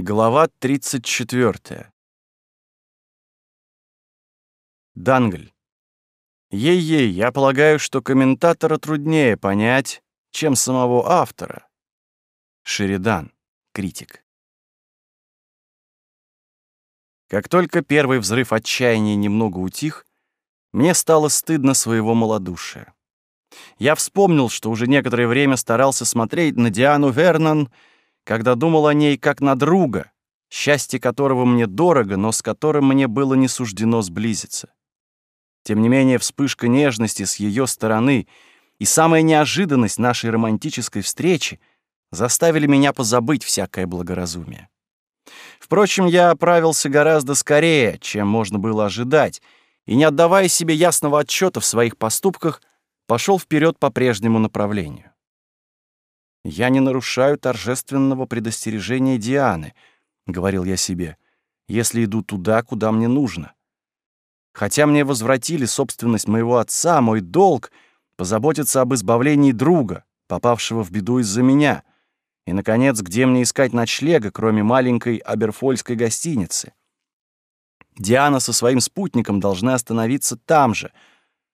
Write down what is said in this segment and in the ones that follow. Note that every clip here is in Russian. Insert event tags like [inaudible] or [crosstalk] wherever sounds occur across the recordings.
Глава 34. Дангль. Ей-ей, я полагаю, что комментатора труднее понять, чем самого автора. Шеридан, критик. Как только первый взрыв отчаяния немного утих, мне стало стыдно своего малодушия. Я вспомнил, что уже некоторое время старался смотреть на Диану Вернон — когда думал о ней как на друга, счастье которого мне дорого, но с которым мне было не суждено сблизиться. Тем не менее, вспышка нежности с ее стороны и самая неожиданность нашей романтической встречи заставили меня позабыть всякое благоразумие. Впрочем, я оправился гораздо скорее, чем можно было ожидать, и, не отдавая себе ясного отчета в своих поступках, пошел вперед по прежнему направлению. «Я не нарушаю торжественного предостережения Дианы», — говорил я себе, «если иду туда, куда мне нужно. Хотя мне возвратили собственность моего отца, мой долг — позаботиться об избавлении друга, попавшего в беду из-за меня. И, наконец, где мне искать ночлега, кроме маленькой аберфольской гостиницы? Диана со своим спутником должны остановиться там же,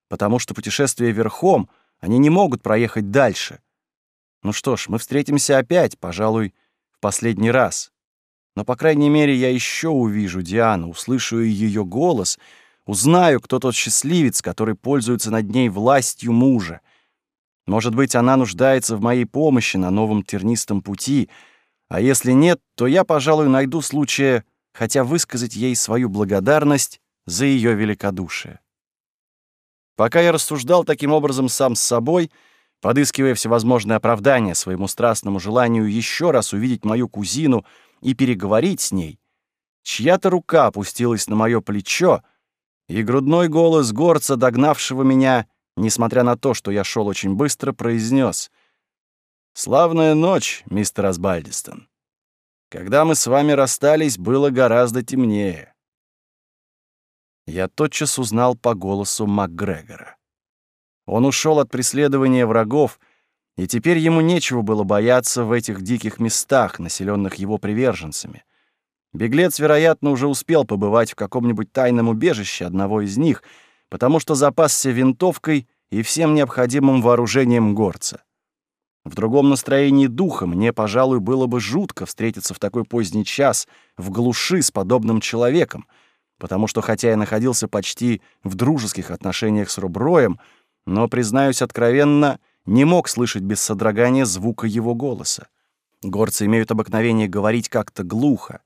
потому что путешествие верхом они не могут проехать дальше» Ну что ж, мы встретимся опять, пожалуй, в последний раз. Но, по крайней мере, я еще увижу Диану, услышу ее голос, узнаю, кто тот счастливец, который пользуется над ней властью мужа. Может быть, она нуждается в моей помощи на новом тернистом пути, а если нет, то я, пожалуй, найду случая хотя высказать ей свою благодарность за ее великодушие. Пока я рассуждал таким образом сам с собой — подыскивая всевозможные оправдания своему страстному желанию еще раз увидеть мою кузину и переговорить с ней, чья-то рука опустилась на мое плечо, и грудной голос горца, догнавшего меня, несмотря на то, что я шел очень быстро, произнес «Славная ночь, мистер Асбальдистон. Когда мы с вами расстались, было гораздо темнее». Я тотчас узнал по голосу МакГрегора. Он ушел от преследования врагов, и теперь ему нечего было бояться в этих диких местах, населенных его приверженцами. Беглец, вероятно, уже успел побывать в каком-нибудь тайном убежище одного из них, потому что запасся винтовкой и всем необходимым вооружением горца. В другом настроении духа мне, пожалуй, было бы жутко встретиться в такой поздний час в глуши с подобным человеком, потому что, хотя я находился почти в дружеских отношениях с Руброем, но, признаюсь откровенно, не мог слышать без содрогания звука его голоса. Горцы имеют обыкновение говорить как-то глухо.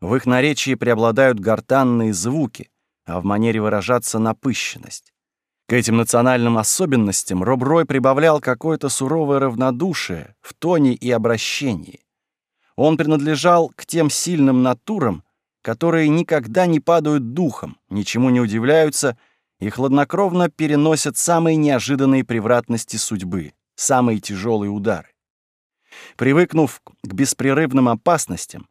В их наречии преобладают гортанные звуки, а в манере выражаться — напыщенность. К этим национальным особенностям Роброй прибавлял какое-то суровое равнодушие в тоне и обращении. Он принадлежал к тем сильным натурам, которые никогда не падают духом, ничему не удивляются — и хладнокровно переносят самые неожиданные превратности судьбы, самые тяжелые удары. Привыкнув к беспрерывным опасностям,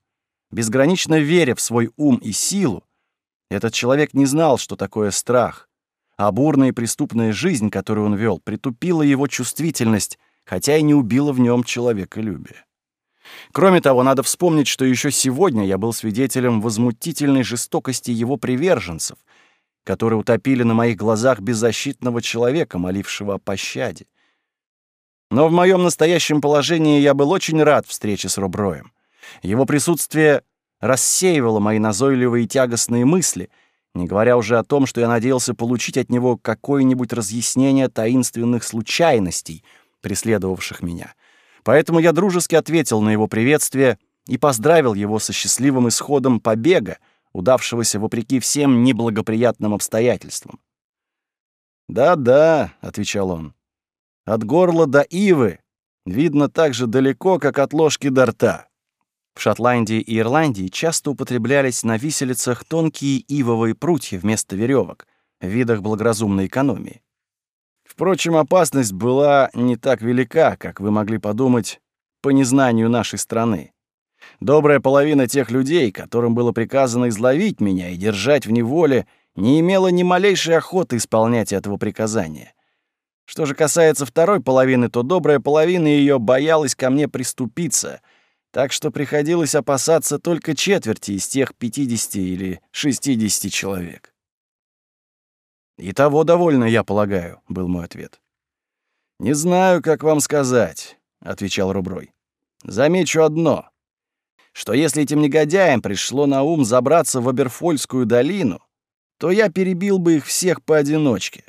безгранично веря в свой ум и силу, этот человек не знал, что такое страх, а бурная и преступная жизнь, которую он вел, притупила его чувствительность, хотя и не убила в нем человеколюбие. Кроме того, надо вспомнить, что еще сегодня я был свидетелем возмутительной жестокости его приверженцев — которые утопили на моих глазах беззащитного человека, молившего о пощаде. Но в моем настоящем положении я был очень рад встрече с Руброем. Его присутствие рассеивало мои назойливые и тягостные мысли, не говоря уже о том, что я надеялся получить от него какое-нибудь разъяснение таинственных случайностей, преследовавших меня. Поэтому я дружески ответил на его приветствие и поздравил его со счастливым исходом побега, удавшегося вопреки всем неблагоприятным обстоятельствам. «Да-да», — отвечал он, — «от горла до ивы видно так же далеко, как от ложки до рта». В Шотландии и Ирландии часто употреблялись на виселицах тонкие ивовые прутья вместо веревок в видах благоразумной экономии. Впрочем, опасность была не так велика, как вы могли подумать, по незнанию нашей страны. Добрая половина тех людей, которым было приказано изловить меня и держать в неволе, не имела ни малейшей охоты исполнять этого приказания. Что же касается второй половины, то добрая половина ее боялась ко мне приступиться, так что приходилось опасаться только четверти из тех 50 или 60 человек. «И того довольно, я полагаю», — был мой ответ. «Не знаю, как вам сказать», — отвечал Руброй. «Замечу одно что если этим негодяям пришло на ум забраться в Аберфольскую долину, то я перебил бы их всех поодиночке.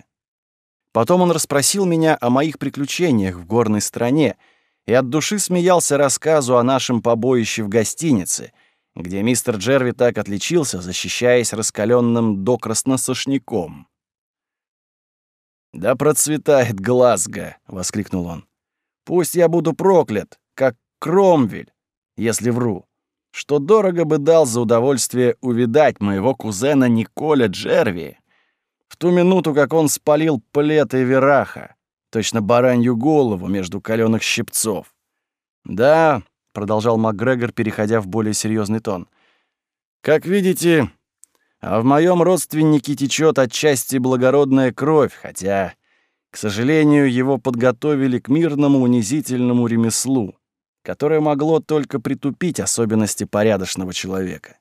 Потом он расспросил меня о моих приключениях в горной стране и от души смеялся рассказу о нашем побоище в гостинице, где мистер Джерви так отличился, защищаясь раскаленным докрасно сошняком. «Да процветает Глазго!» — воскликнул он. «Пусть я буду проклят, как Кромвель, если вру что дорого бы дал за удовольствие увидать моего кузена Николя Джерви в ту минуту, как он спалил плед и вераха, точно баранью голову между каленых щипцов. «Да», — продолжал МакГрегор, переходя в более серьезный тон, — «как видите, а в моем родственнике течет отчасти благородная кровь, хотя, к сожалению, его подготовили к мирному унизительному ремеслу которое могло только притупить особенности порядочного человека.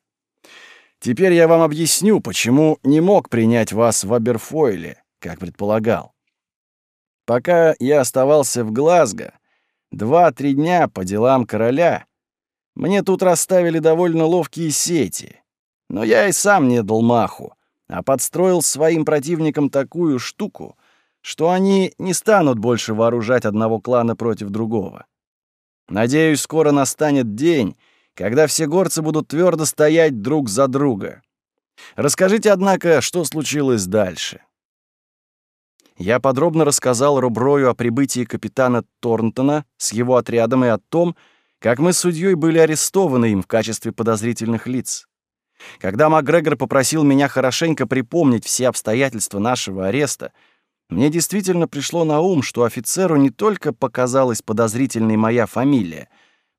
Теперь я вам объясню, почему не мог принять вас в Аберфойле, как предполагал. Пока я оставался в Глазго, два-три дня по делам короля, мне тут расставили довольно ловкие сети. Но я и сам не дал маху, а подстроил своим противникам такую штуку, что они не станут больше вооружать одного клана против другого. Надеюсь, скоро настанет день, когда все горцы будут твердо стоять друг за друга. Расскажите, однако, что случилось дальше. Я подробно рассказал Руброю о прибытии капитана Торнтона с его отрядом и о том, как мы с судьей были арестованы им в качестве подозрительных лиц. Когда Макгрегор попросил меня хорошенько припомнить все обстоятельства нашего ареста — мне действительно пришло на ум, что офицеру не только показалась подозрительной моя фамилия,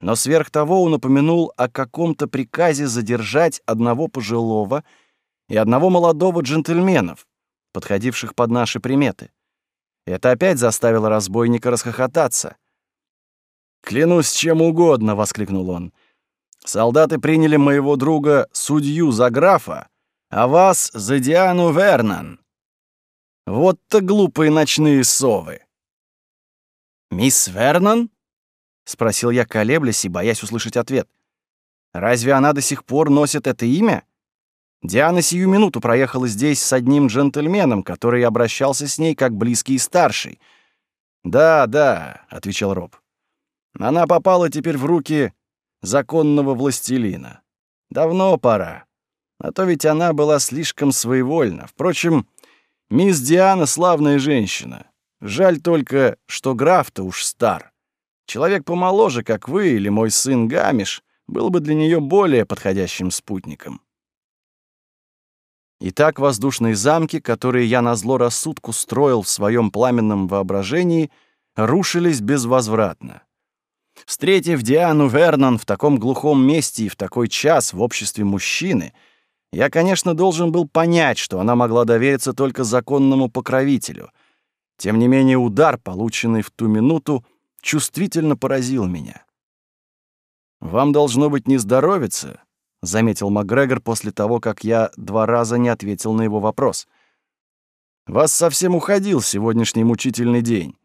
но сверх того он упомянул о каком-то приказе задержать одного пожилого и одного молодого джентльменов, подходивших под наши приметы. Это опять заставило разбойника расхохотаться. «Клянусь чем угодно!» — воскликнул он. «Солдаты приняли моего друга, судью за графа, а вас за Диану Вернан. Вот-то глупые ночные совы!» «Мисс Вернон?» — спросил я, колеблясь и боясь услышать ответ. «Разве она до сих пор носит это имя?» Диана сию минуту проехала здесь с одним джентльменом, который обращался с ней как близкий и старший. «Да, да», — отвечал Роб. «Она попала теперь в руки законного властелина. Давно пора. А то ведь она была слишком своевольна. Впрочем, Мисс Диана — славная женщина. Жаль только, что граф-то уж стар. Человек помоложе, как вы или мой сын Гамиш, был бы для нее более подходящим спутником. Итак, воздушные замки, которые я на зло рассудку строил в своем пламенном воображении, рушились безвозвратно. Встретив Диану Вернон в таком глухом месте и в такой час в обществе мужчины — я, конечно, должен был понять, что она могла довериться только законному покровителю. Тем не менее, удар, полученный в ту минуту, чувствительно поразил меня. «Вам должно быть не здоровиться», — заметил Макгрегор после того, как я два раза не ответил на его вопрос. «Вас совсем уходил сегодняшний мучительный день.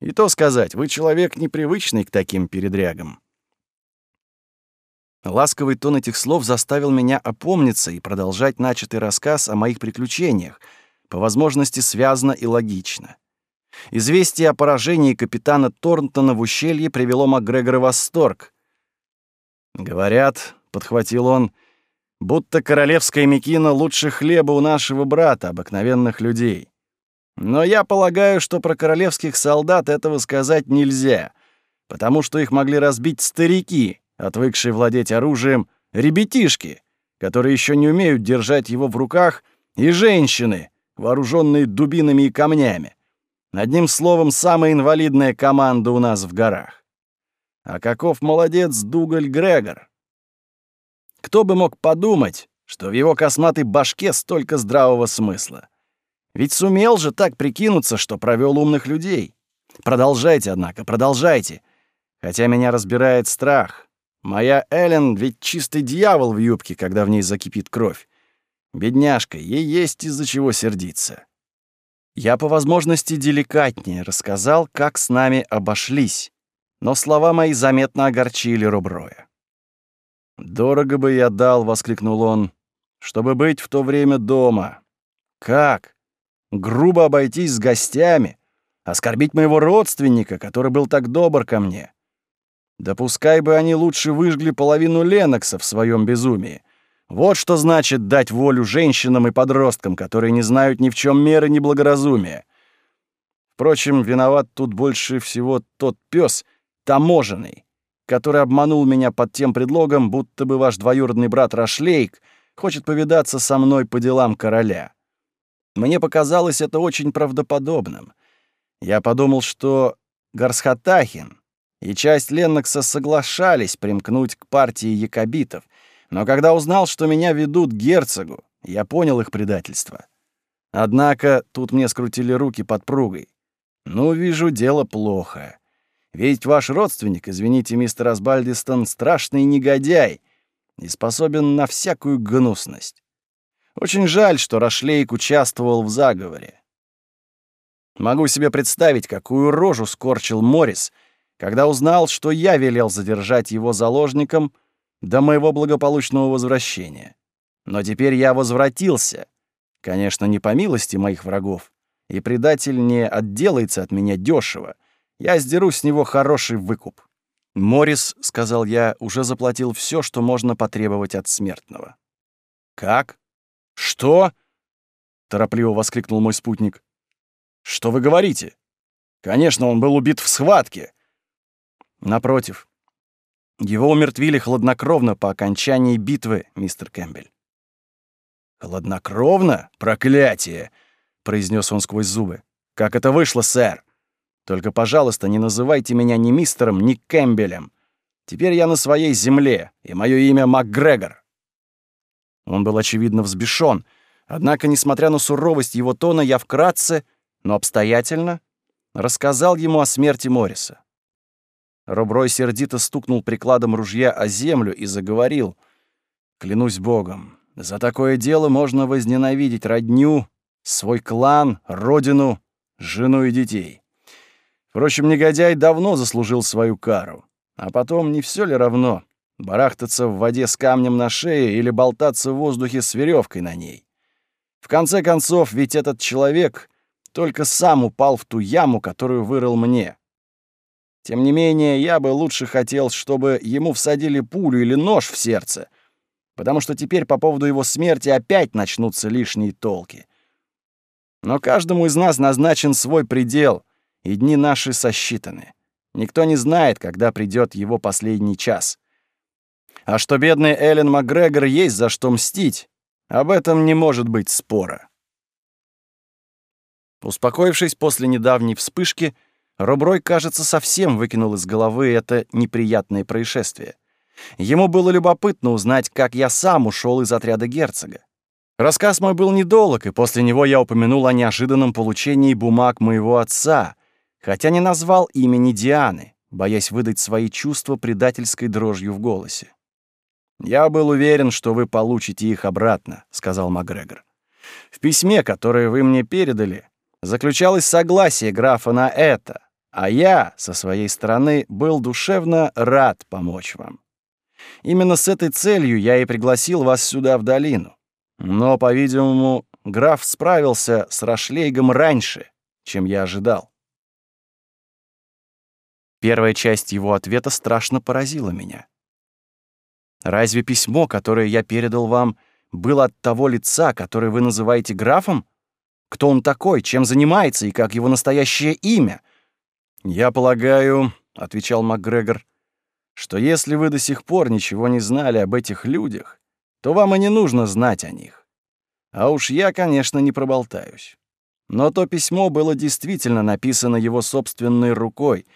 И то сказать, вы человек непривычный к таким передрягам». Ласковый тон этих слов заставил меня опомниться и продолжать начатый рассказ о моих приключениях, по возможности связно и логично. Известие о поражении капитана Торнтона в ущелье привело Макгрегора в восторг. «Говорят», — подхватил он, — «будто королевская мекина лучше хлеба у нашего брата, обыкновенных людей. Но я полагаю, что про королевских солдат этого сказать нельзя, потому что их могли разбить старики, отвыкшие владеть оружием, ребятишки, которые еще не умеют держать его в руках, и женщины, вооруженные дубинами и камнями. Одним словом, самая инвалидная команда у нас в горах. А каков молодец Дугаль Грегор! Кто бы мог подумать, что в его косматой башке столько здравого смысла. Ведь сумел же так прикинуться, что провел умных людей. Продолжайте, однако, продолжайте. Хотя меня разбирает страх. Моя Эллен ведь чистый дьявол в юбке, когда в ней закипит кровь. Бедняжка, ей есть из-за чего сердиться. Я по возможности деликатнее рассказал, как с нами обошлись, но слова мои заметно огорчили Роброя. «Дорого бы я дал», — воскликнул он, — «чтобы быть в то время дома. Как? Грубо обойтись с гостями, оскорбить моего родственника, который был так добр ко мне. Да пускай бы они лучше выжгли половину Ленокса в своем безумии. Вот что значит дать волю женщинам и подросткам, которые не знают ни в чем меры ни благоразумия. Впрочем, виноват тут больше всего тот пес, таможенный, который обманул меня под тем предлогом, будто бы ваш двоюродный брат Рашлейк хочет повидаться со мной по делам короля. Мне показалось это очень правдоподобным. Я подумал, что Гарсхатахин, и часть Леннокса соглашались примкнуть к партии якобитов, но когда узнал, что меня ведут к герцогу, я понял их предательство. Однако тут мне скрутили руки под пругой. Ну, вижу, дело плохо. Ведь ваш родственник, извините, мистер Асбальдистон, страшный негодяй и способен на всякую гнусность. Очень жаль, что Рашлейк участвовал в заговоре. Могу себе представить, какую рожу скорчил Моррис — когда узнал, что я велел задержать его заложником до моего благополучного возвращения. Но теперь я возвратился. Конечно, не по милости моих врагов. И предатель не отделается от меня дешево. Я сдеру с него хороший выкуп. Морис, сказал я, уже заплатил все, что можно потребовать от смертного. Как? Что? торопливо воскликнул мой спутник. Что вы говорите? Конечно, он был убит в схватке, Напротив, его умертвили хладнокровно по окончании битвы, мистер Кэмпбель. «Хладнокровно? Проклятие!» — произнес он сквозь зубы. «Как это вышло, сэр? Только, пожалуйста, не называйте меня ни мистером, ни Кэмпбелем. Теперь я на своей земле, и мое имя МакГрегор». Он был, очевидно, взбешен. Однако, несмотря на суровость его тона, я вкратце, но обстоятельно рассказал ему о смерти Морриса. Руброй сердито стукнул прикладом ружья о землю и заговорил. «Клянусь Богом, за такое дело можно возненавидеть родню, свой клан, родину, жену и детей. Впрочем, негодяй давно заслужил свою кару. А потом, не все ли равно, барахтаться в воде с камнем на шее или болтаться в воздухе с веревкой на ней? В конце концов, ведь этот человек только сам упал в ту яму, которую вырыл мне. Тем не менее, я бы лучше хотел, чтобы ему всадили пулю или нож в сердце, потому что теперь по поводу его смерти опять начнутся лишние толки. Но каждому из нас назначен свой предел, и дни наши сосчитаны. Никто не знает, когда придет его последний час. А что бедный Эллен Макгрегор есть за что мстить, об этом не может быть спора. Успокоившись после недавней вспышки, Руброй, кажется, совсем выкинул из головы это неприятное происшествие. Ему было любопытно узнать, как я сам ушел из отряда герцога. Рассказ мой был недолг, и после него я упомянул о неожиданном получении бумаг моего отца, хотя не назвал имени Дианы, боясь выдать свои чувства предательской дрожью в голосе. «Я был уверен, что вы получите их обратно», — сказал Макгрегор. «В письме, которое вы мне передали, заключалось согласие графа на это, а я, со своей стороны, был душевно рад помочь вам. Именно с этой целью я и пригласил вас сюда, в долину. Но, по-видимому, граф справился с Рашлейгом раньше, чем я ожидал. Первая часть его ответа страшно поразила меня. Разве письмо, которое я передал вам, было от того лица, которое вы называете графом? Кто он такой, чем занимается и как его настоящее имя? «Я полагаю», — отвечал МакГрегор, «что если вы до сих пор ничего не знали об этих людях, то вам и не нужно знать о них. А уж я, конечно, не проболтаюсь. Но то письмо было действительно написано его собственной рукой,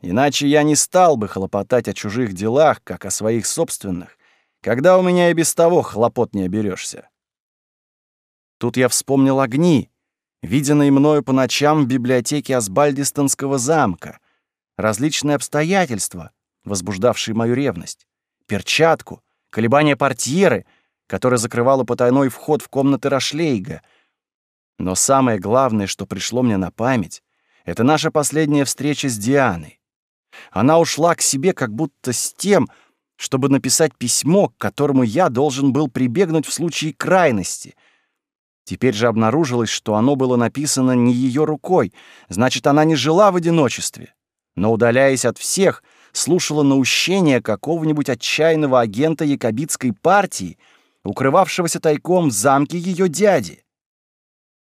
иначе я не стал бы хлопотать о чужих делах, как о своих собственных, когда у меня и без того хлопот не оберешься. Тут я вспомнил огни, виденные мною по ночам в библиотеке Асбальдистонского замка, различные обстоятельства, возбуждавшие мою ревность, перчатку, колебания портьеры, которая закрывала потайной вход в комнаты Рашлейга. Но самое главное, что пришло мне на память, это наша последняя встреча с Дианой. Она ушла к себе как будто с тем, чтобы написать письмо, к которому я должен был прибегнуть в случае крайности — Теперь же обнаружилось, что оно было написано не ее рукой, значит, она не жила в одиночестве, но, удаляясь от всех, слушала наущение какого-нибудь отчаянного агента якобитской партии, укрывавшегося тайком в замке ее дяди.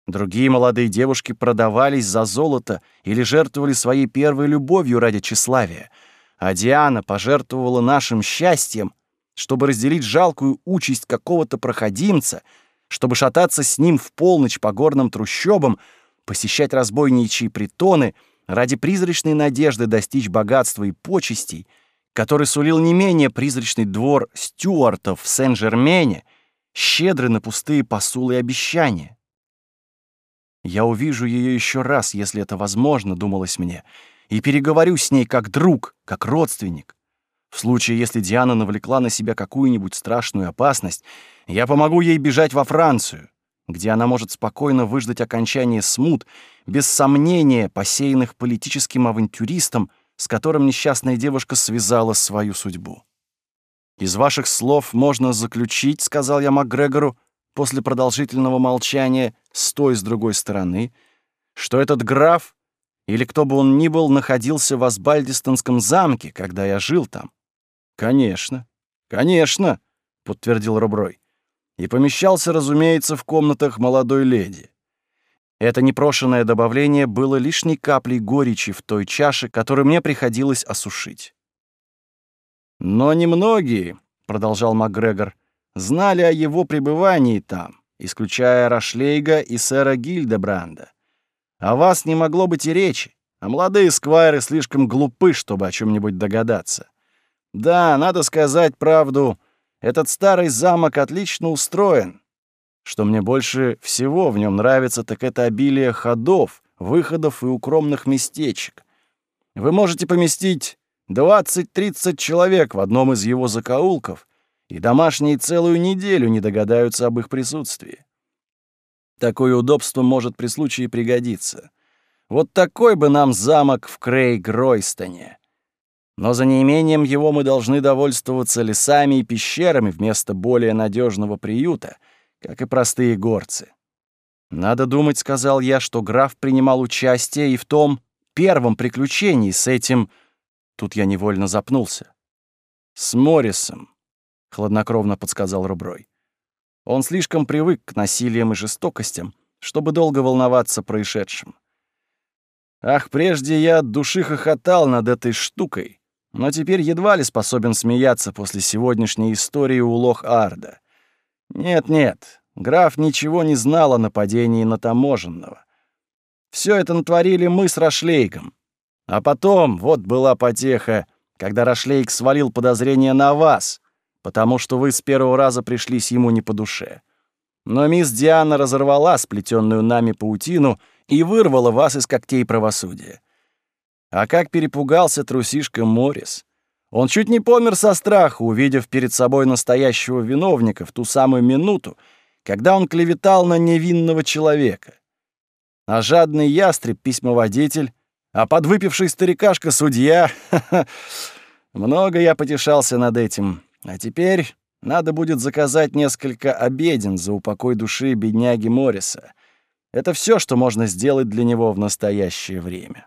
Другие молодые девушки продавались за золото или жертвовали своей первой любовью ради тщеславия, а Диана пожертвовала нашим счастьем, чтобы разделить жалкую участь какого-то проходимца — чтобы шататься с ним в полночь по горным трущобам, посещать разбойничьи притоны ради призрачной надежды достичь богатства и почестей, который сулил не менее призрачный двор стюартов в Сен-Жермене, щедры на пустые посулы и обещания. «Я увижу ее еще раз, если это возможно», — думалось мне, — «и переговорю с ней как друг, как родственник». В случае, если Диана навлекла на себя какую-нибудь страшную опасность, я помогу ей бежать во Францию, где она может спокойно выждать окончание смут, без сомнения посеянных политическим авантюристом, с которым несчастная девушка связала свою судьбу. «Из ваших слов можно заключить, — сказал я МакГрегору, после продолжительного молчания с той с другой стороны, — что этот граф, или кто бы он ни был, находился в Асбальдистонском замке, когда я жил там. «Конечно, конечно», — подтвердил Руброй. И помещался, разумеется, в комнатах молодой леди. Это непрошенное добавление было лишней каплей горечи в той чаше, которую мне приходилось осушить. «Но немногие», — продолжал МакГрегор, — «знали о его пребывании там, исключая Рашлейга и сэра Гильдебранда. О вас не могло быть и речи, а молодые сквайры слишком глупы, чтобы о чем нибудь догадаться. Да, надо сказать правду, этот старый замок отлично устроен. Что мне больше всего в нем нравится, так это обилие ходов, выходов и укромных местечек. Вы можете поместить 20-30 человек в одном из его закоулков, и домашние целую неделю не догадаются об их присутствии. Такое удобство может при случае пригодиться. Вот такой бы нам замок в Крейг-Ройстоне. Но за неимением его мы должны довольствоваться лесами и пещерами вместо более надежного приюта, как и простые горцы. Надо думать, сказал я, что граф принимал участие и в том первом приключении с этим... Тут я невольно запнулся. «С Моррисом», — хладнокровно подсказал Руброй. Он слишком привык к насилиям и жестокостям, чтобы долго волноваться происшедшим. Ах, прежде я от души хохотал над этой штукой, но теперь едва ли способен смеяться после сегодняшней истории у Лох-Арда. Нет-нет, граф ничего не знал о нападении на таможенного. Все это натворили мы с Рашлейком. А потом, вот была потеха, когда Рашлейк свалил подозрение на вас, потому что вы с первого раза пришлись ему не по душе. Но мисс Диана разорвала сплетенную нами паутину и вырвала вас из когтей правосудия. А как перепугался трусишка Морис. Он чуть не помер со страха, увидев перед собой настоящего виновника в ту самую минуту, когда он клеветал на невинного человека. А жадный ястреб — письмоводитель, а подвыпивший старикашка — судья. [laughs] Много я потешался над этим. А теперь надо будет заказать несколько обеден за упокой души бедняги Морриса. Это все, что можно сделать для него в настоящее время.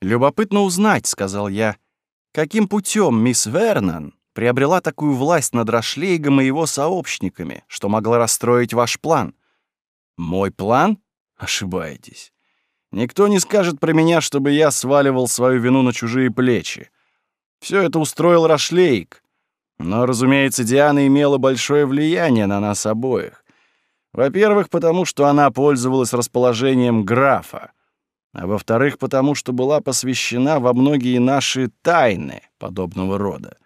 «Любопытно узнать», — сказал я, — «каким путем мисс Вернан приобрела такую власть над Рашлейгом и его сообщниками, что могла расстроить ваш план?» «Мой план? Ошибаетесь. Никто не скажет про меня, чтобы я сваливал свою вину на чужие плечи. Все это устроил Рашлейк. Но, разумеется, Диана имела большое влияние на нас обоих. Во-первых, потому что она пользовалась расположением графа а во-вторых, потому что была посвящена во многие наши тайны подобного рода.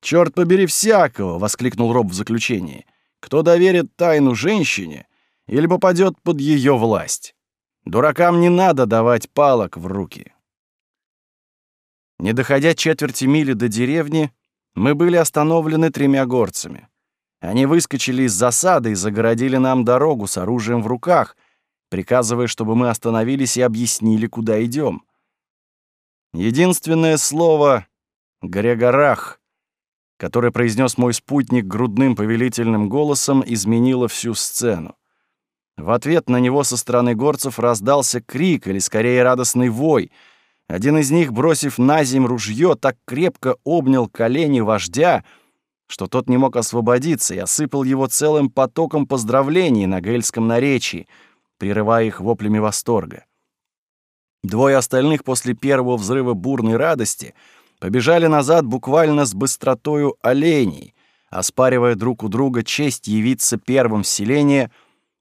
«Черт побери всякого!» — воскликнул Роб в заключении. «Кто доверит тайну женщине или попадет под ее власть? Дуракам не надо давать палок в руки». Не доходя четверти мили до деревни, мы были остановлены тремя горцами. Они выскочили из засады и загородили нам дорогу с оружием в руках — приказывая, чтобы мы остановились и объяснили, куда идем. Единственное слово «Грегорах», которое произнес мой спутник грудным повелительным голосом, изменило всю сцену. В ответ на него со стороны горцев раздался крик, или скорее радостный вой. Один из них, бросив на земь ружье, так крепко обнял колени вождя, что тот не мог освободиться, и осыпал его целым потоком поздравлений на гельском наречии — прерывая их воплями восторга. Двое остальных после первого взрыва бурной радости побежали назад буквально с быстротою оленей, оспаривая друг у друга честь явиться первым в селение,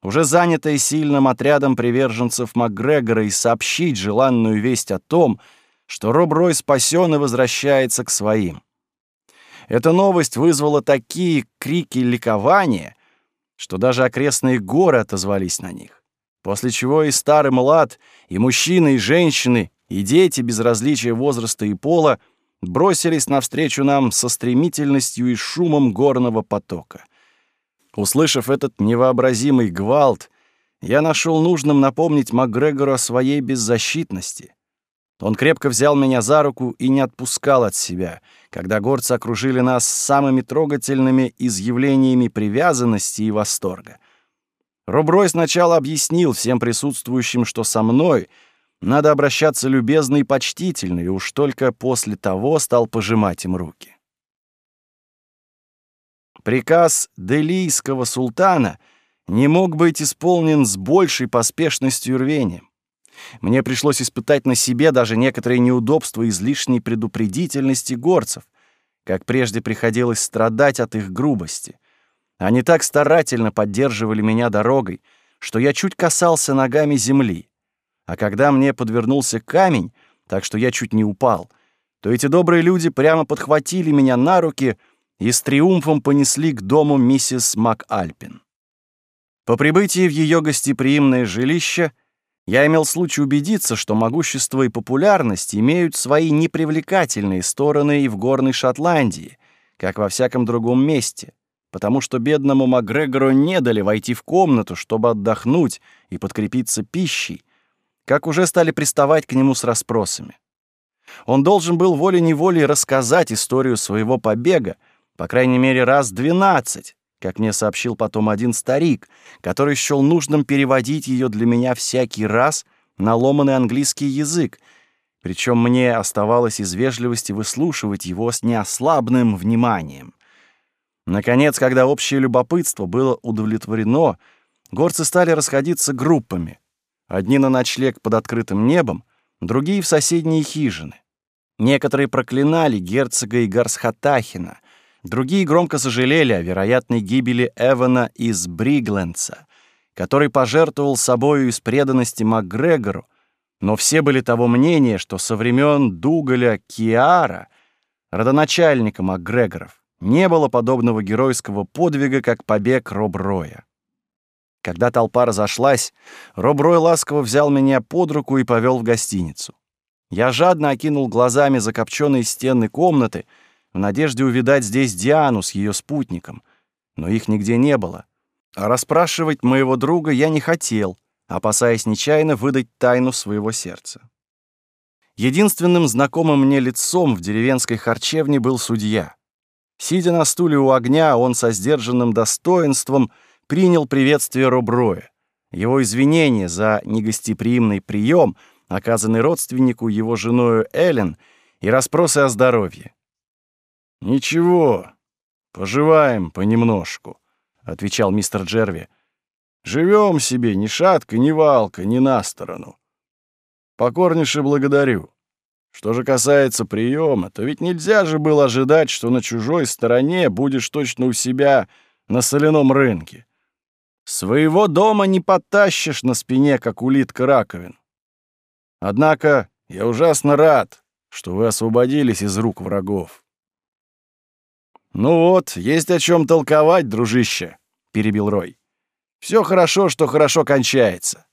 уже занятое сильным отрядом приверженцев Макгрегора, и сообщить желанную весть о том, что Роб Рой спасен и возвращается к своим. Эта новость вызвала такие крики ликования, что даже окрестные горы отозвались на них после чего и старый млад, и мужчины, и женщины, и дети, без различия возраста и пола, бросились навстречу нам со стремительностью и шумом горного потока. Услышав этот невообразимый гвалт, я нашел нужным напомнить Макгрегору о своей беззащитности. Он крепко взял меня за руку и не отпускал от себя, когда горцы окружили нас самыми трогательными изъявлениями привязанности и восторга — Роброй сначала объяснил всем присутствующим, что со мной надо обращаться любезно и почтительно, и уж только после того стал пожимать им руки. Приказ делийского султана не мог быть исполнен с большей поспешностью и рвением. Мне пришлось испытать на себе даже некоторые неудобства излишней предупредительности горцев, как прежде приходилось страдать от их грубости — они так старательно поддерживали меня дорогой, что я чуть касался ногами земли. А когда мне подвернулся камень, так что я чуть не упал, то эти добрые люди прямо подхватили меня на руки и с триумфом понесли к дому миссис МакАльпин. По прибытии в ее гостеприимное жилище я имел случай убедиться, что могущество и популярность имеют свои непривлекательные стороны и в горной Шотландии, как во всяком другом месте потому что бедному Макгрегору не дали войти в комнату, чтобы отдохнуть и подкрепиться пищей, как уже стали приставать к нему с расспросами. Он должен был волей-неволей рассказать историю своего побега, по крайней мере, раз двенадцать, как мне сообщил потом один старик, который счел нужным переводить ее для меня всякий раз на ломанный английский язык, причем мне оставалось из вежливости выслушивать его с неослабным вниманием. Наконец, когда общее любопытство было удовлетворено, горцы стали расходиться группами. Одни на ночлег под открытым небом, другие — в соседние хижины. Некоторые проклинали герцога Игарсхатахина, другие громко сожалели о вероятной гибели Эвана из Бригленца, который пожертвовал собою из преданности Макгрегору, но все были того мнения, что со времен Дугаля Киара, родоначальника Макгрегоров, не было подобного геройского подвига, как побег Роброя. Когда толпа разошлась, Роброй ласково взял меня под руку и повел в гостиницу. Я жадно окинул глазами закопченные стены комнаты в надежде увидать здесь Диану с ее спутником, но их нигде не было. А расспрашивать моего друга я не хотел, опасаясь нечаянно выдать тайну своего сердца. Единственным знакомым мне лицом в деревенской харчевне был судья — Сидя на стуле у огня, он со сдержанным достоинством принял приветствие Руброя, Его извинения за негостеприимный прием, оказанный родственнику его женою Эллен, и расспросы о здоровье. «Ничего, поживаем понемножку», — отвечал мистер Джерви. «Живем себе ни шатко, ни валко, ни на сторону. Покорнейше благодарю. Что же касается приема, то ведь нельзя же было ожидать, что на чужой стороне будешь точно у себя на соляном рынке. Своего дома не потащишь на спине, как улитка раковин. Однако я ужасно рад, что вы освободились из рук врагов. «Ну вот, есть о чем толковать, дружище», — перебил Рой. «Все хорошо, что хорошо кончается.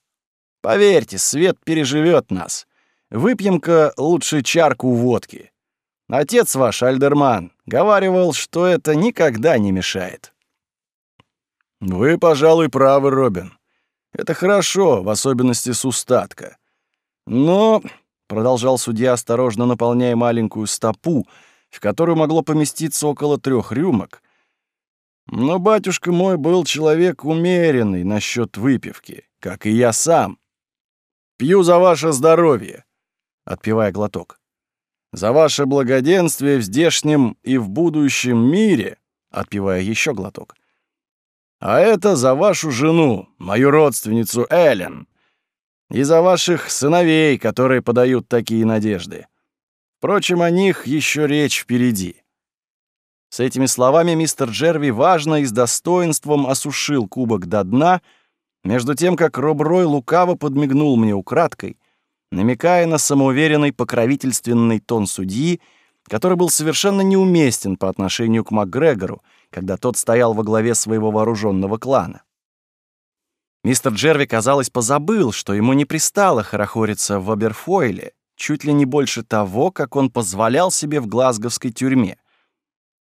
Поверьте, свет переживет нас. Выпьем-ка лучше чарку водки. Отец ваш, Альдерман, говаривал, что это никогда не мешает. Вы, пожалуй, правы, Робин. Это хорошо, в особенности с устатка. Но, — продолжал судья, осторожно наполняя маленькую стопу, в которую могло поместиться около трех рюмок, но батюшка мой был человек умеренный насчет выпивки, как и я сам. Пью за ваше здоровье отпивая глоток. «За ваше благоденствие в здешнем и в будущем мире!» — отпивая еще глоток. «А это за вашу жену, мою родственницу Эллен, и за ваших сыновей, которые подают такие надежды. Впрочем, о них еще речь впереди». С этими словами мистер Джерви важно и с достоинством осушил кубок до дна, между тем, как Роб Рой лукаво подмигнул мне украдкой — намекая на самоуверенный покровительственный тон судьи, который был совершенно неуместен по отношению к МакГрегору, когда тот стоял во главе своего вооруженного клана. Мистер Джерви, казалось, позабыл, что ему не пристало хорохориться в Аберфойле, чуть ли не больше того, как он позволял себе в глазговской тюрьме.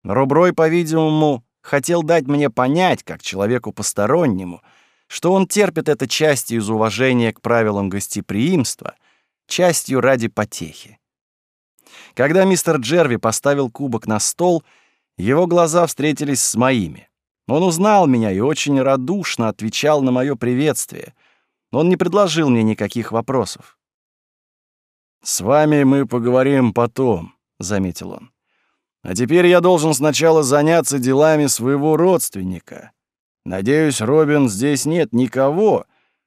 Руброй, по-видимому, хотел дать мне понять, как человеку постороннему, что он терпит это части из уважения к правилам гостеприимства — частью ради потехи. Когда мистер Джерви поставил кубок на стол, его глаза встретились с моими. Он узнал меня и очень радушно отвечал на мое приветствие. Он не предложил мне никаких вопросов. «С вами мы поговорим потом», — заметил он. «А теперь я должен сначала заняться делами своего родственника. Надеюсь, Робин, здесь нет никого,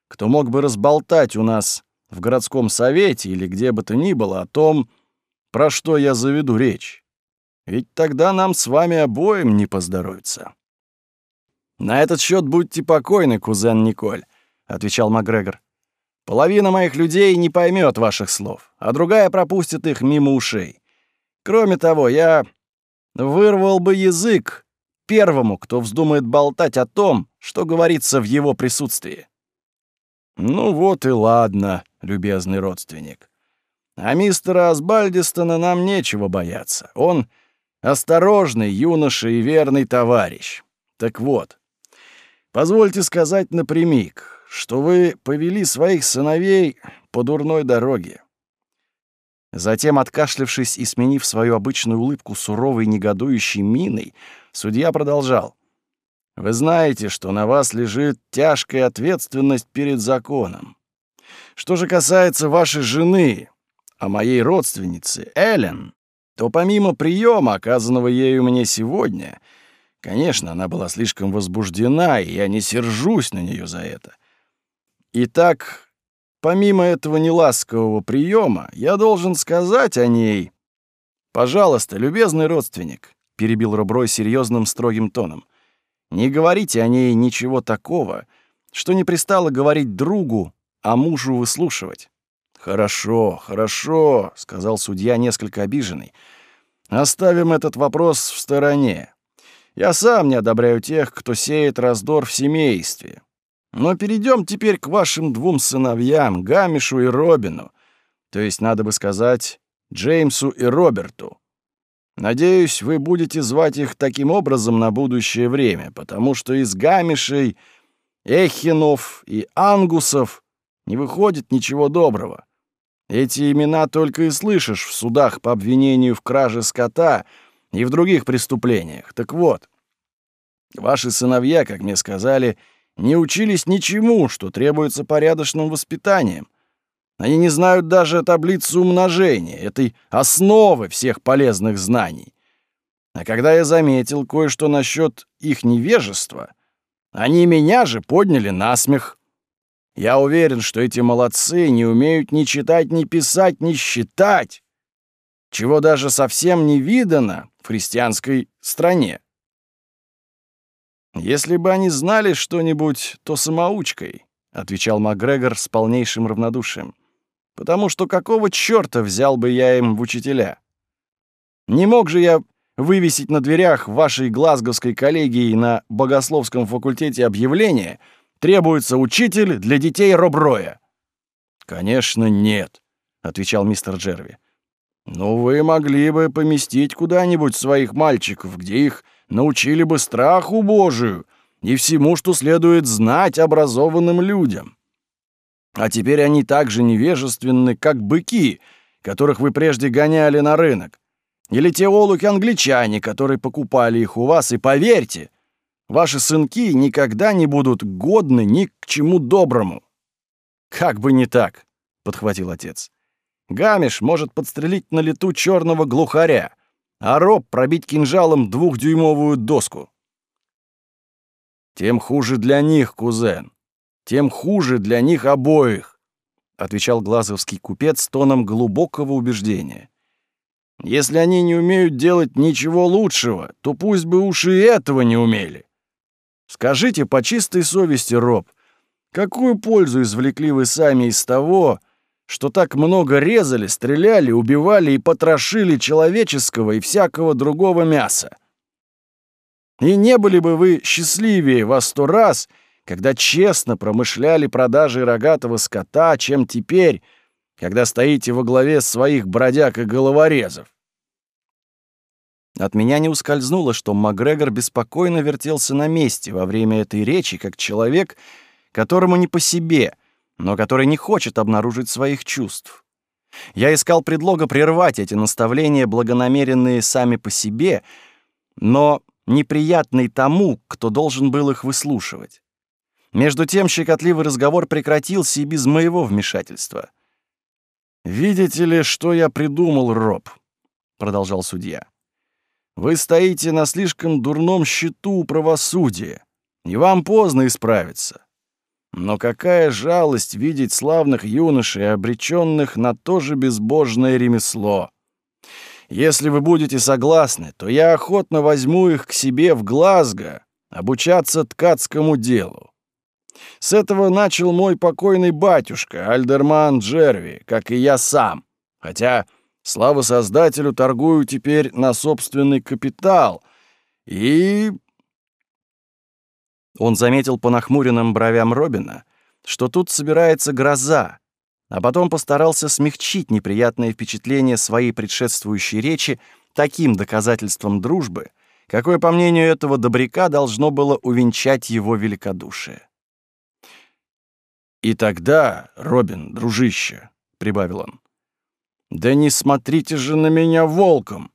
кто мог бы разболтать у нас в городском совете или где бы то ни было о том, про что я заведу речь. Ведь тогда нам с вами обоим не поздоровится. «На этот счет будьте покойны, кузен Николь», — отвечал Макгрегор. «Половина моих людей не поймет ваших слов, а другая пропустит их мимо ушей. Кроме того, я вырвал бы язык первому, кто вздумает болтать о том, что говорится в его присутствии». «Ну вот и ладно», любезный родственник. А мистера Асбальдистона нам нечего бояться. Он осторожный юноша и верный товарищ. Так вот, позвольте сказать напрямик, что вы повели своих сыновей по дурной дороге. Затем, откашлившись и сменив свою обычную улыбку суровой негодующей миной, судья продолжал. «Вы знаете, что на вас лежит тяжкая ответственность перед законом. Что же касается вашей жены, а моей родственницы, Эллен, то помимо приема, оказанного ею мне сегодня, конечно, она была слишком возбуждена, и я не сержусь на нее за это. Итак, помимо этого неласкового приема, я должен сказать о ней... «Пожалуйста, любезный родственник», — перебил Руброй серьезным строгим тоном, — «не говорите о ней ничего такого, что не пристало говорить другу а мужу выслушивать. «Хорошо, хорошо», — сказал судья, несколько обиженный. «Оставим этот вопрос в стороне. Я сам не одобряю тех, кто сеет раздор в семействе. Но перейдем теперь к вашим двум сыновьям, Гамишу и Робину. То есть, надо бы сказать, Джеймсу и Роберту. Надеюсь, вы будете звать их таким образом на будущее время, потому что из Гамишей, Эхинов и Ангусов — не выходит ничего доброго. Эти имена только и слышишь в судах по обвинению в краже скота и в других преступлениях. Так вот, ваши сыновья, как мне сказали, не учились ничему, что требуется порядочным воспитанием. Они не знают даже таблицу умножения, этой основы всех полезных знаний. А когда я заметил кое-что насчет их невежества, они меня же подняли на смех. Я уверен, что эти молодцы не умеют ни читать, ни писать, ни считать, чего даже совсем не видано в христианской стране. «Если бы они знали что-нибудь, то самоучкой», — отвечал Макгрегор с полнейшим равнодушием. «Потому что какого чёрта взял бы я им в учителя? Не мог же я вывесить на дверях вашей глазговской коллегии на богословском факультете объявление — Требуется учитель для детей Роброя». «Конечно, нет», — отвечал мистер Джерви. «Но вы могли бы поместить куда-нибудь своих мальчиков, где их научили бы страху Божию и всему, что следует знать образованным людям. А теперь они так же невежественны, как быки, которых вы прежде гоняли на рынок, или те олухи-англичане, которые покупали их у вас, и, поверьте, — Ваши сынки никогда не будут годны ни к чему доброму». «Как бы не так», — подхватил отец. «Гамиш может подстрелить на лету черного глухаря, а Роб пробить кинжалом двухдюймовую доску». «Тем хуже для них, кузен. Тем хуже для них обоих», — отвечал глазовский купец тоном глубокого убеждения. «Если они не умеют делать ничего лучшего, то пусть бы уж и этого не умели. Скажите по чистой совести, Роб, какую пользу извлекли вы сами из того, что так много резали, стреляли, убивали и потрошили человеческого и всякого другого мяса? И не были бы вы счастливее во сто раз, когда честно промышляли продажей рогатого скота, чем теперь, когда стоите во главе своих бродяг и головорезов? От меня не ускользнуло, что Макгрегор беспокойно вертелся на месте во время этой речи, как человек, которому не по себе, но который не хочет обнаружить своих чувств. Я искал предлога прервать эти наставления, благонамеренные сами по себе, но неприятный тому, кто должен был их выслушивать. Между тем щекотливый разговор прекратился и без моего вмешательства. «Видите ли, что я придумал, Роб?» — продолжал судья. Вы стоите на слишком дурном счету правосудия, и вам поздно исправиться. Но какая жалость видеть славных юношей, обреченных на то же безбожное ремесло. Если вы будете согласны, то я охотно возьму их к себе в Глазго обучаться ткацкому делу. С этого начал мой покойный батюшка, Альдерман Джерви, как и я сам, хотя Слава создателю, торгую теперь на собственный капитал. И...» Он заметил по нахмуренным бровям Робина, что тут собирается гроза, а потом постарался смягчить неприятное впечатление своей предшествующей речи таким доказательством дружбы, какое, по мнению этого добряка, должно было увенчать его великодушие. «И тогда, Робин, дружище», — прибавил он, да не смотрите же на меня волком!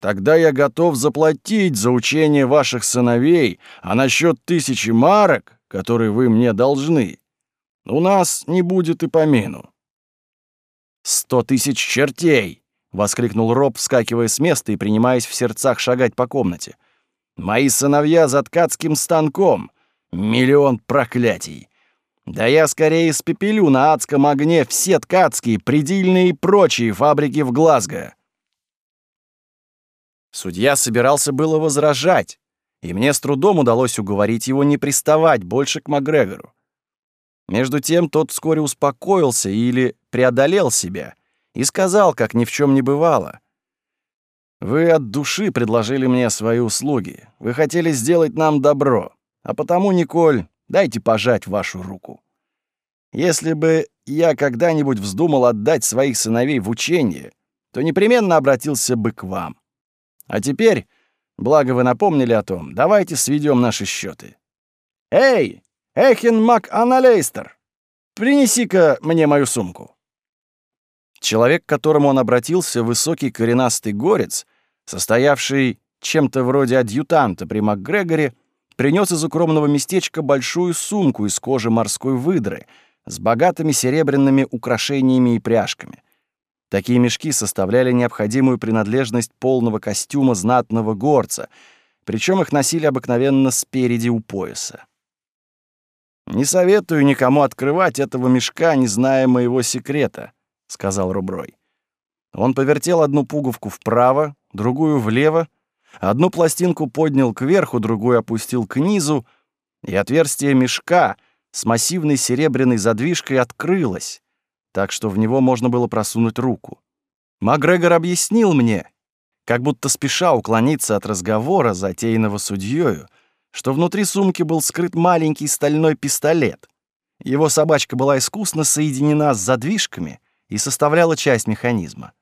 Тогда я готов заплатить за учение ваших сыновей, а насчет тысячи марок, которые вы мне должны, у нас не будет и помину». «Сто тысяч чертей!» — воскликнул Роб, вскакивая с места и принимаясь в сердцах шагать по комнате. «Мои сыновья за ткацким станком! Миллион проклятий! Да я скорее испепелю на адском огне все ткацкие, предельные и прочие фабрики в Глазго. Судья собирался было возражать, и мне с трудом удалось уговорить его не приставать больше к Макгрегору. Между тем тот вскоре успокоился или преодолел себя и сказал, как ни в чем не бывало. «Вы от души предложили мне свои услуги. Вы хотели сделать нам добро. А потому, Николь, Дайте пожать вашу руку. Если бы я когда-нибудь вздумал отдать своих сыновей в учение, то непременно обратился бы к вам. А теперь, благо вы напомнили о том, давайте сведем наши счеты. Эй, Эхин Мак Аналейстер, принеси-ка мне мою сумку. Человек, к которому он обратился, высокий коренастый горец, состоявший чем-то вроде адъютанта при МакГрегоре, принес из укромного местечка большую сумку из кожи морской выдры с богатыми серебряными украшениями и пряжками. Такие мешки составляли необходимую принадлежность полного костюма знатного горца, причем их носили обыкновенно спереди у пояса. «Не советую никому открывать этого мешка, не зная моего секрета», — сказал Руброй. Он повертел одну пуговку вправо, другую влево, Одну пластинку поднял кверху, другую опустил к низу, и отверстие мешка с массивной серебряной задвижкой открылось, так что в него можно было просунуть руку. Макгрегор объяснил мне, как будто спеша уклониться от разговора, затеянного судьёю, что внутри сумки был скрыт маленький стальной пистолет. Его собачка была искусно соединена с задвижками и составляла часть механизма.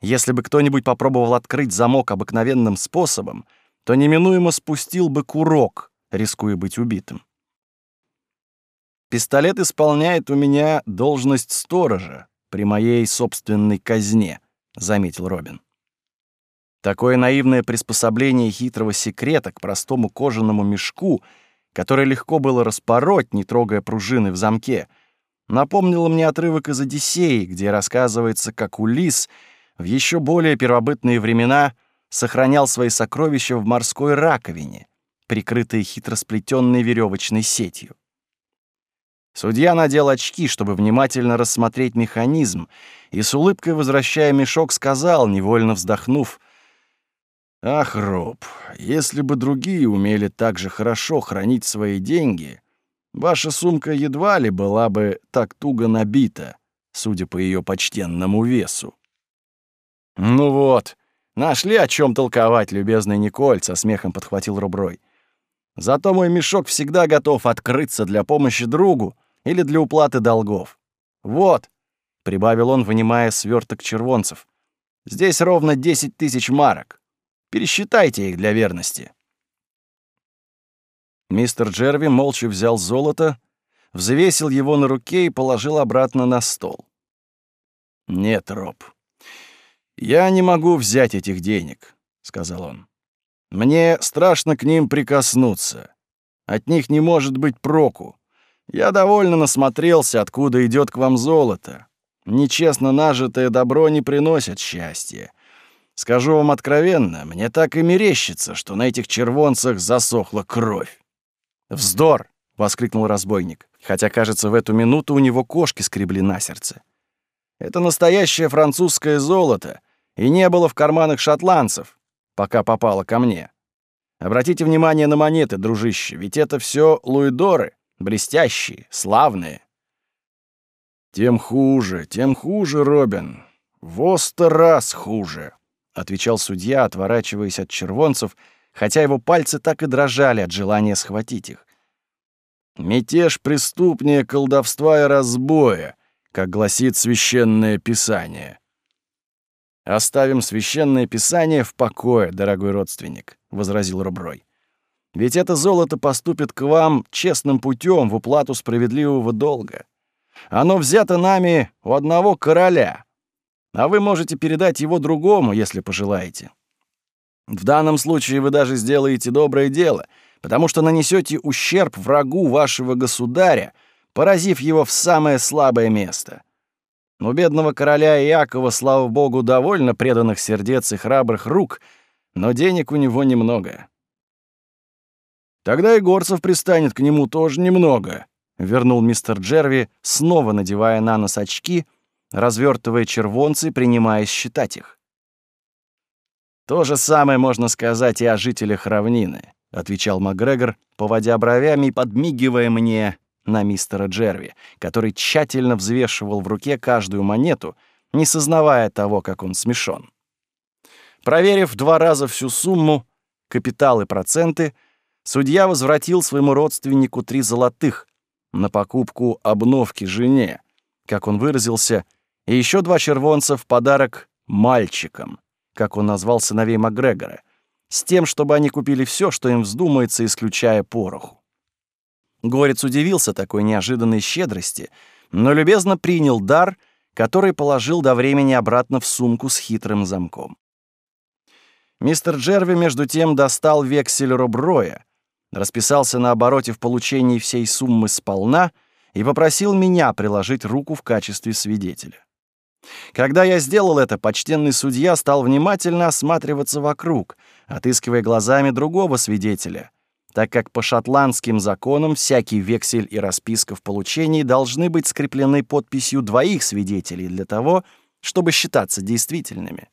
Если бы кто-нибудь попробовал открыть замок обыкновенным способом, то неминуемо спустил бы курок, рискуя быть убитым. Пистолет исполняет у меня должность сторожа при моей собственной казне, заметил Робин. Такое наивное приспособление хитрого секрета к простому кожаному мешку, который легко было распороть, не трогая пружины в замке, напомнило мне отрывок из «Одиссеи», где рассказывается, как Улисс в еще более первобытные времена сохранял свои сокровища в морской раковине, прикрытые хитросплетенной веревочной сетью. Судья надел очки, чтобы внимательно рассмотреть механизм, и с улыбкой, возвращая мешок, сказал, невольно вздохнув, «Ах, Роб, если бы другие умели так же хорошо хранить свои деньги, ваша сумка едва ли была бы так туго набита, судя по ее почтенному весу». «Ну вот, нашли о чем толковать, любезный Николь», — со смехом подхватил Руброй. «Зато мой мешок всегда готов открыться для помощи другу или для уплаты долгов. Вот», — прибавил он, вынимая сверток червонцев, — «здесь ровно десять тысяч марок. Пересчитайте их для верности». Мистер Джерви молча взял золото, взвесил его на руке и положил обратно на стол. «Нет, Роб», «Я не могу взять этих денег», — сказал он. «Мне страшно к ним прикоснуться. От них не может быть проку. Я довольно насмотрелся, откуда идет к вам золото. Нечестно нажитое добро не приносит счастья. Скажу вам откровенно, мне так и мерещится, что на этих червонцах засохла кровь». «Вздор!» — воскликнул разбойник, хотя, кажется, в эту минуту у него кошки скребли на сердце. «Это настоящее французское золото, и не было в карманах шотландцев, пока попало ко мне. Обратите внимание на монеты, дружище, ведь это все луидоры, блестящие, славные. «Тем хуже, тем хуже, Робин. В сто раз хуже», — отвечал судья, отворачиваясь от червонцев, хотя его пальцы так и дрожали от желания схватить их. «Мятеж преступнее колдовства и разбоя», как гласит священное писание. «Оставим священное писание в покое, дорогой родственник», — возразил Руброй. «Ведь это золото поступит к вам честным путем в уплату справедливого долга. Оно взято нами у одного короля, а вы можете передать его другому, если пожелаете. В данном случае вы даже сделаете доброе дело, потому что нанесете ущерб врагу вашего государя, поразив его в самое слабое место. Но бедного короля Иакова, слава богу, довольно преданных сердец и храбрых рук, но денег у него немного. Тогда и горцев пристанет к нему тоже немного, — вернул мистер Джерви, снова надевая на нос очки, развертывая червонцы, принимаясь считать их. «То же самое можно сказать и о жителях равнины», — отвечал Макгрегор, поводя бровями и подмигивая мне на мистера Джерви, который тщательно взвешивал в руке каждую монету, не сознавая того, как он смешон. Проверив два раза всю сумму, капитал и проценты, судья возвратил своему родственнику три золотых на покупку обновки жене, как он выразился, и еще два червонца в подарок «мальчикам», как он назвал сыновей Макгрегора, с тем, чтобы они купили все, что им вздумается, исключая пороху. Горец удивился такой неожиданной щедрости, но любезно принял дар, который положил до времени обратно в сумку с хитрым замком. Мистер Джерви, между тем, достал вексель Роброя, расписался на обороте в получении всей суммы сполна и попросил меня приложить руку в качестве свидетеля. Когда я сделал это, почтенный судья стал внимательно осматриваться вокруг, отыскивая глазами другого свидетеля — так как по шотландским законам всякий вексель и расписка в получении должны быть скреплены подписью двоих свидетелей для того, чтобы считаться действительными.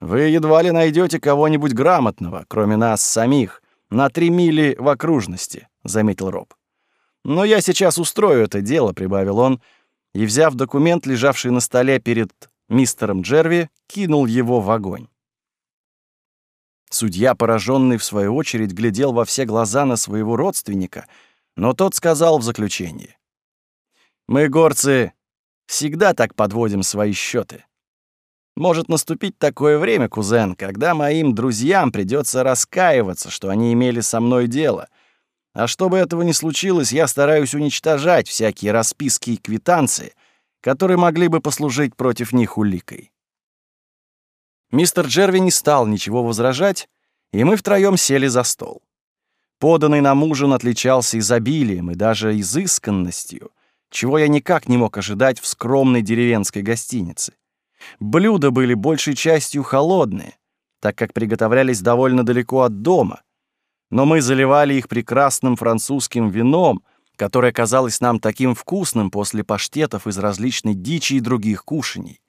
Вы едва ли найдете кого-нибудь грамотного, кроме нас самих, на три мили в окружности, заметил Роб. Но я сейчас устрою это дело, прибавил он, и, взяв документ, лежавший на столе перед мистером Джерви, кинул его в огонь. Судья, пораженный в свою очередь, глядел во все глаза на своего родственника, но тот сказал в заключении. «Мы, горцы, всегда так подводим свои счеты. Может наступить такое время, кузен, когда моим друзьям придется раскаиваться, что они имели со мной дело. А чтобы этого не случилось, я стараюсь уничтожать всякие расписки и квитанции, которые могли бы послужить против них уликой». Мистер Джерви не стал ничего возражать, и мы втроем сели за стол. Поданный нам ужин отличался изобилием и даже изысканностью, чего я никак не мог ожидать в скромной деревенской гостинице. Блюда были большей частью холодные, так как приготовлялись довольно далеко от дома, но мы заливали их прекрасным французским вином, которое казалось нам таким вкусным после паштетов из различной дичи и других кушаний.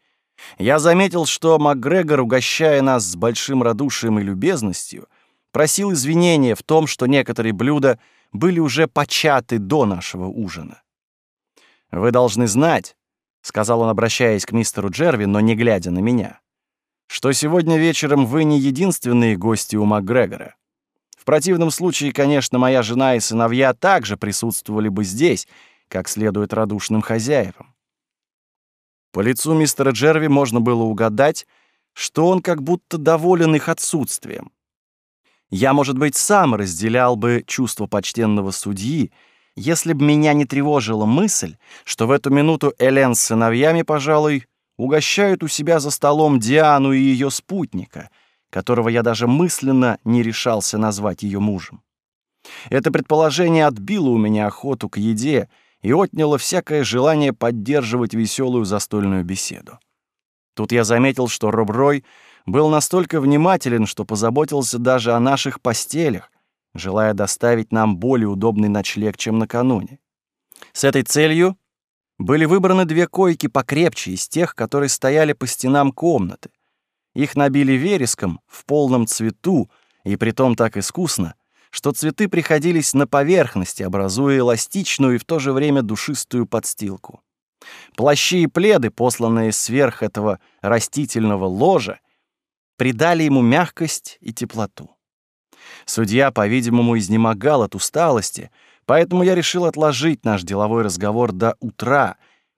Я заметил, что МакГрегор, угощая нас с большим радушием и любезностью, просил извинения в том, что некоторые блюда были уже початы до нашего ужина. «Вы должны знать», — сказал он, обращаясь к мистеру Джерви, но не глядя на меня, «что сегодня вечером вы не единственные гости у МакГрегора. В противном случае, конечно, моя жена и сыновья также присутствовали бы здесь, как следует радушным хозяевам. По лицу мистера Джерви можно было угадать, что он как будто доволен их отсутствием. Я, может быть, сам разделял бы чувство почтенного судьи, если бы меня не тревожила мысль, что в эту минуту Элен с сыновьями, пожалуй, угощают у себя за столом Диану и ее спутника, которого я даже мысленно не решался назвать ее мужем. Это предположение отбило у меня охоту к еде — и отняло всякое желание поддерживать веселую застольную беседу. Тут я заметил, что Роб Рой был настолько внимателен, что позаботился даже о наших постелях, желая доставить нам более удобный ночлег, чем накануне. С этой целью были выбраны две койки покрепче из тех, которые стояли по стенам комнаты. Их набили вереском в полном цвету, и притом так искусно, что цветы приходились на поверхности, образуя эластичную и в то же время душистую подстилку. Плащи и пледы, посланные сверх этого растительного ложа, придали ему мягкость и теплоту. Судья, по-видимому, изнемогал от усталости, поэтому я решил отложить наш деловой разговор до утра,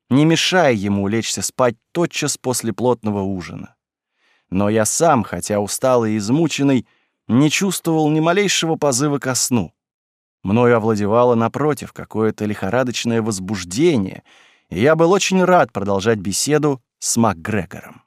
не мешая ему улечься спать тотчас после плотного ужина. Но я сам, хотя усталый и измученный, не чувствовал ни малейшего позыва ко сну. Мною овладевало, напротив, какое-то лихорадочное возбуждение, и я был очень рад продолжать беседу с МакГрегором.